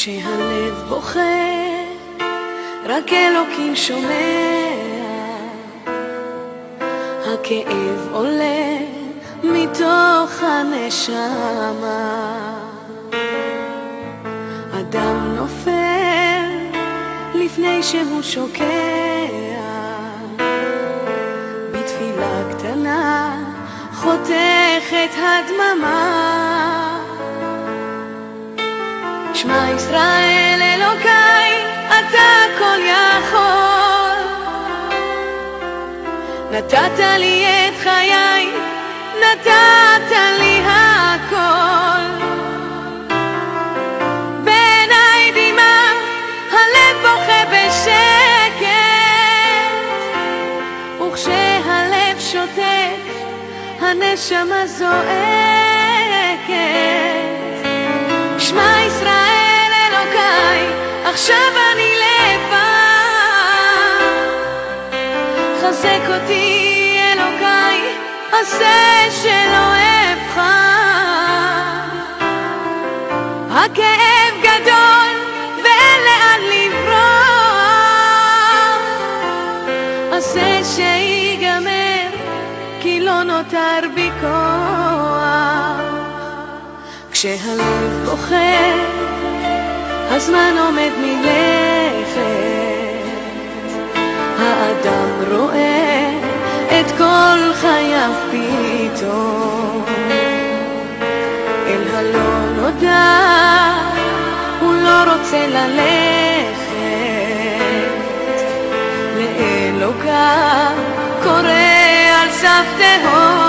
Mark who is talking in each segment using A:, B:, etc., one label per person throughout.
A: כשהלב בוכה, רק אלוקים שומע. הכאב עולה מתוך הנשמה. אדם נופל לפני שהוא שוקע. בתפילה קטנה חותכת הדממה. שמע ישראל אלוקיי, אתה כל יכול. נתת לי את חיי, נתת לי הכל. בעיניי דמעה, הלב בוכה בשקט, וכשהלב שותק, הנשמה זועקת. שמע ישראל אלוקיי, עכשיו אני לבד. חזק אותי אלוקיי, עשה שלא אבחר. הכאב גדול ואין לאן לברוח. עשה שיגמר, כי לא נותר בי כוח. כשהלב בוכה, הזמן עומד מלכת. האדם רואה את כל חייו פתאום. אל הלא נודע הוא לא רוצה ללכת. לאלוקיו קורא על סף תהום.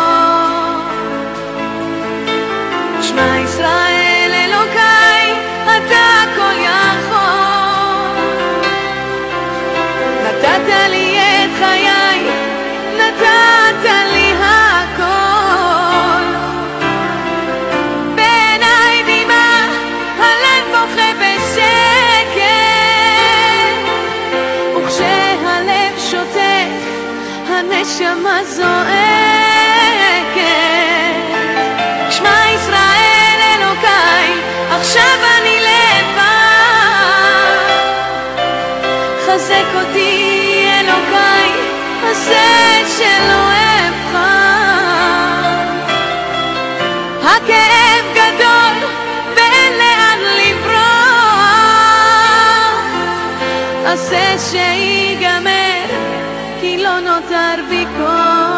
A: הנשמה זועקת. שמע ישראל אלוקיי, עכשיו אני לבד. חזק אותי אלוקיי, עשה שלא אבחר. הכאב גדול ואין לאן לברוח. עשה שיגמר, כי לא נותר בי כוח.